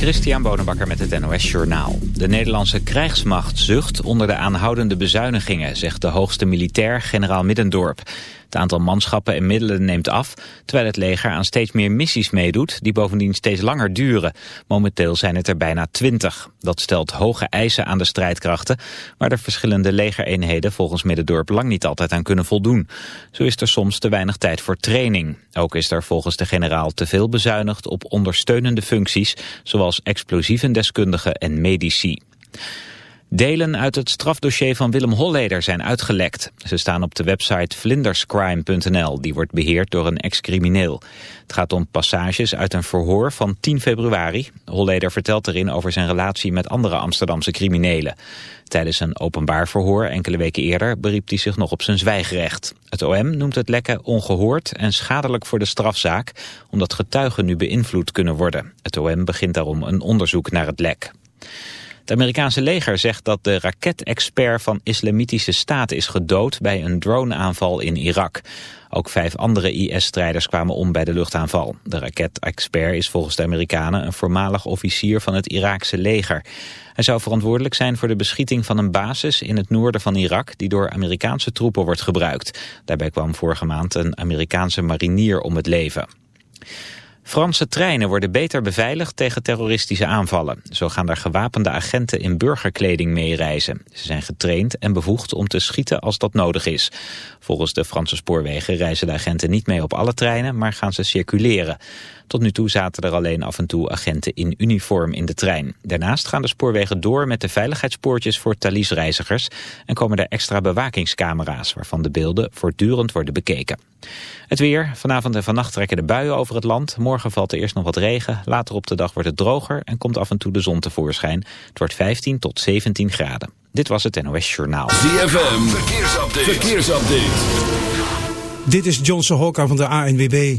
Christian Bonenbakker met het NOS Journaal. De Nederlandse krijgsmacht zucht onder de aanhoudende bezuinigingen, zegt de hoogste militair, generaal Middendorp. Het aantal manschappen en middelen neemt af, terwijl het leger aan steeds meer missies meedoet, die bovendien steeds langer duren. Momenteel zijn het er bijna twintig. Dat stelt hoge eisen aan de strijdkrachten, waar de verschillende legereenheden volgens Middendorp lang niet altijd aan kunnen voldoen. Zo is er soms te weinig tijd voor training. Ook is er volgens de generaal te veel bezuinigd op ondersteunende functies, zoals explosievendeskundigen en medici. Delen uit het strafdossier van Willem Holleder zijn uitgelekt. Ze staan op de website vlinderscrime.nl, die wordt beheerd door een ex-crimineel. Het gaat om passages uit een verhoor van 10 februari. Holleder vertelt erin over zijn relatie met andere Amsterdamse criminelen. Tijdens een openbaar verhoor enkele weken eerder beriep hij zich nog op zijn zwijgrecht. Het OM noemt het lekken ongehoord en schadelijk voor de strafzaak, omdat getuigen nu beïnvloed kunnen worden. Het OM begint daarom een onderzoek naar het lek. Het Amerikaanse leger zegt dat de raketexpert van Islamitische Staat is gedood bij een droneaanval in Irak. Ook vijf andere IS-strijders kwamen om bij de luchtaanval. De raketexpert is volgens de Amerikanen een voormalig officier van het Iraakse leger. Hij zou verantwoordelijk zijn voor de beschieting van een basis in het noorden van Irak die door Amerikaanse troepen wordt gebruikt. Daarbij kwam vorige maand een Amerikaanse marinier om het leven. Franse treinen worden beter beveiligd tegen terroristische aanvallen. Zo gaan er gewapende agenten in burgerkleding meereizen. Ze zijn getraind en bevoegd om te schieten als dat nodig is. Volgens de Franse spoorwegen reizen de agenten niet mee op alle treinen, maar gaan ze circuleren. Tot nu toe zaten er alleen af en toe agenten in uniform in de trein. Daarnaast gaan de spoorwegen door met de veiligheidspoortjes voor Thalys-reizigers... en komen er extra bewakingscamera's waarvan de beelden voortdurend worden bekeken. Het weer. Vanavond en vannacht trekken de buien over het land. Morgen valt er eerst nog wat regen. Later op de dag wordt het droger en komt af en toe de zon tevoorschijn. Het wordt 15 tot 17 graden. Dit was het NOS Journaal. ZFM. Verkeersupdate. Verkeersupdate. Dit is Johnson Hokka van de ANWB.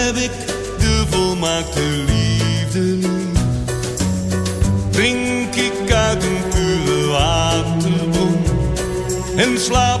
heb ik de volmaakte liefde. Drink ik uit een pure waterbron en slaap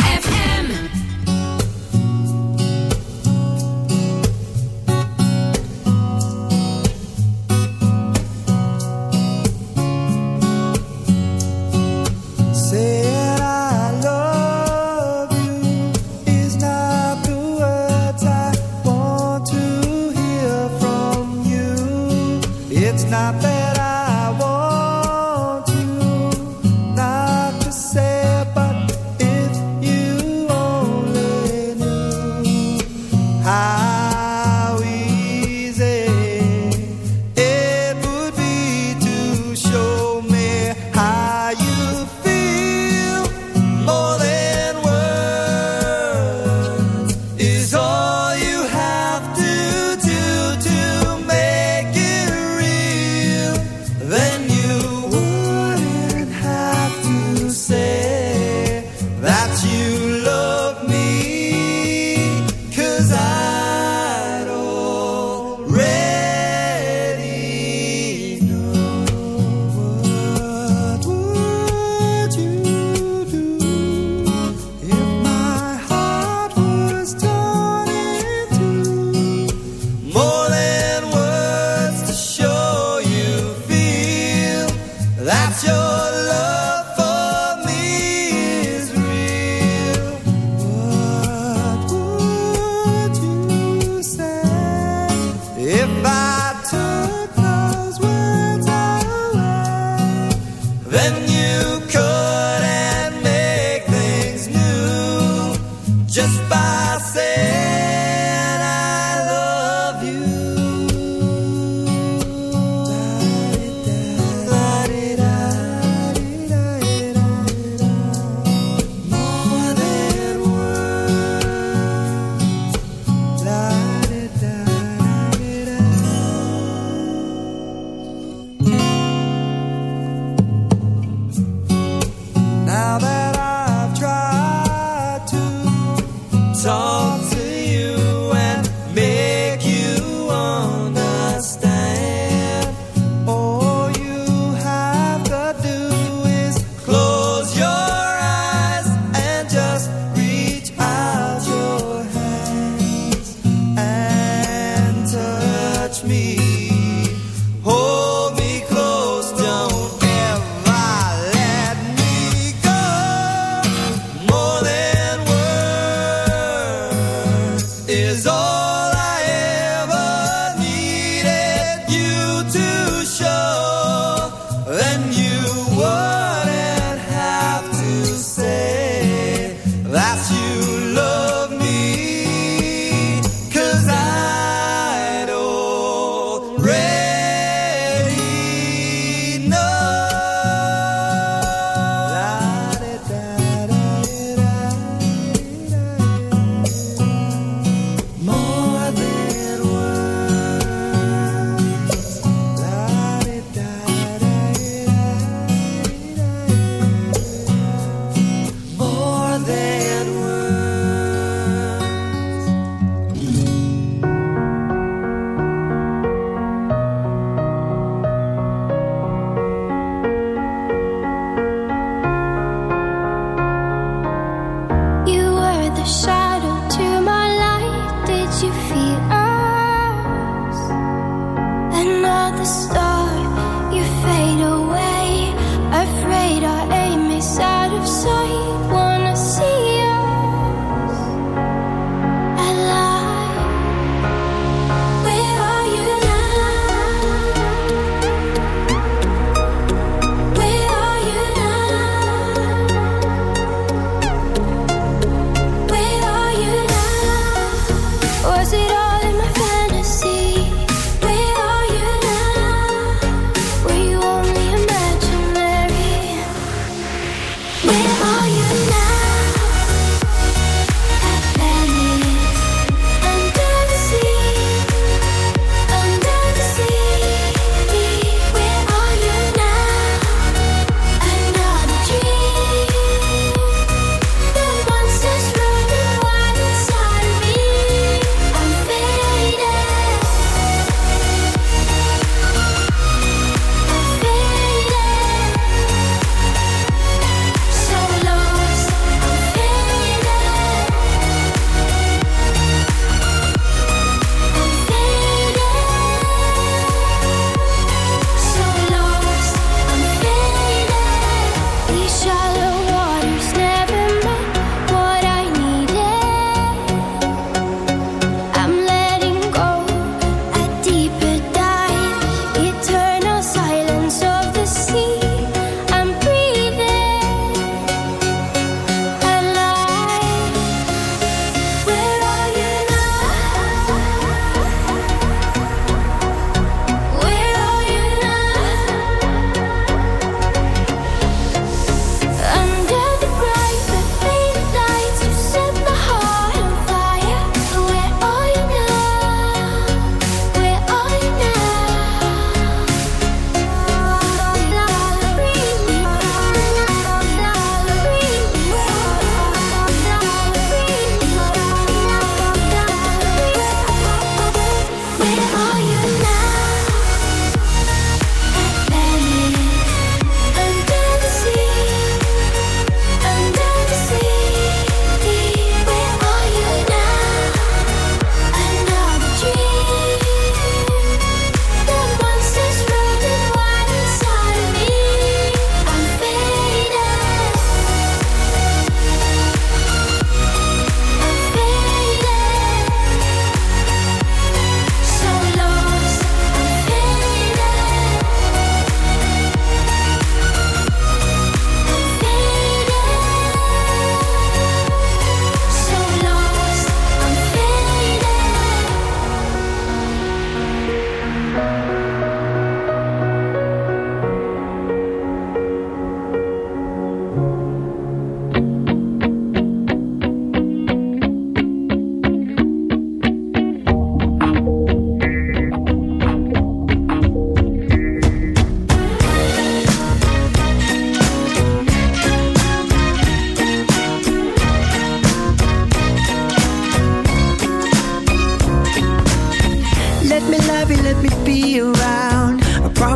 Then you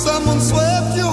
Someone swept your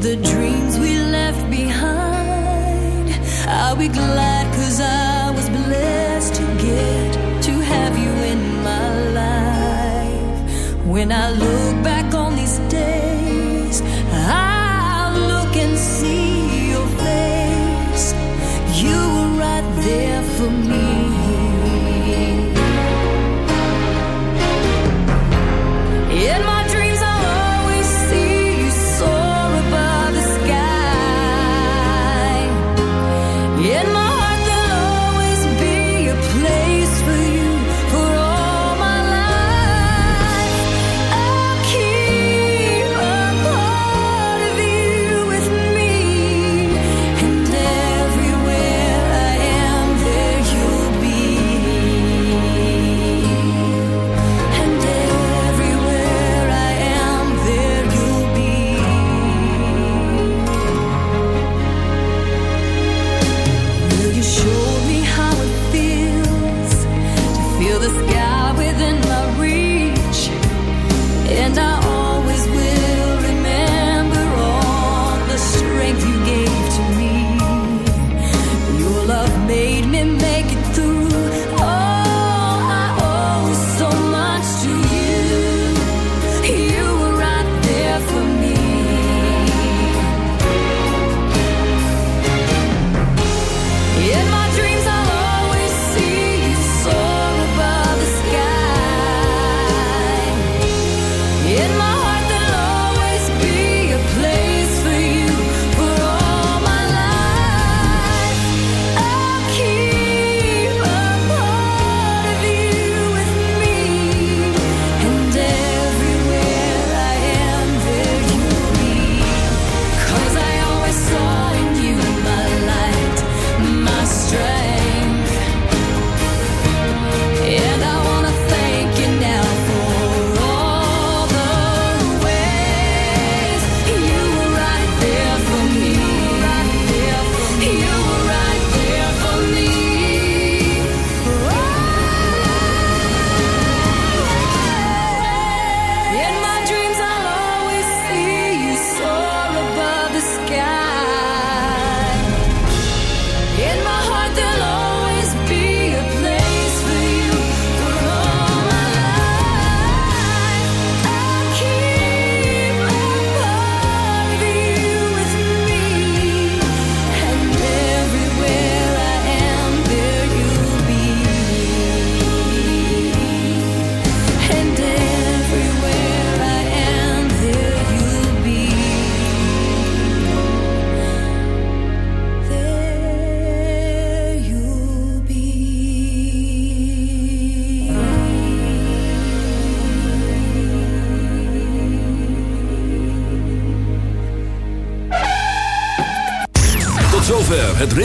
the dreams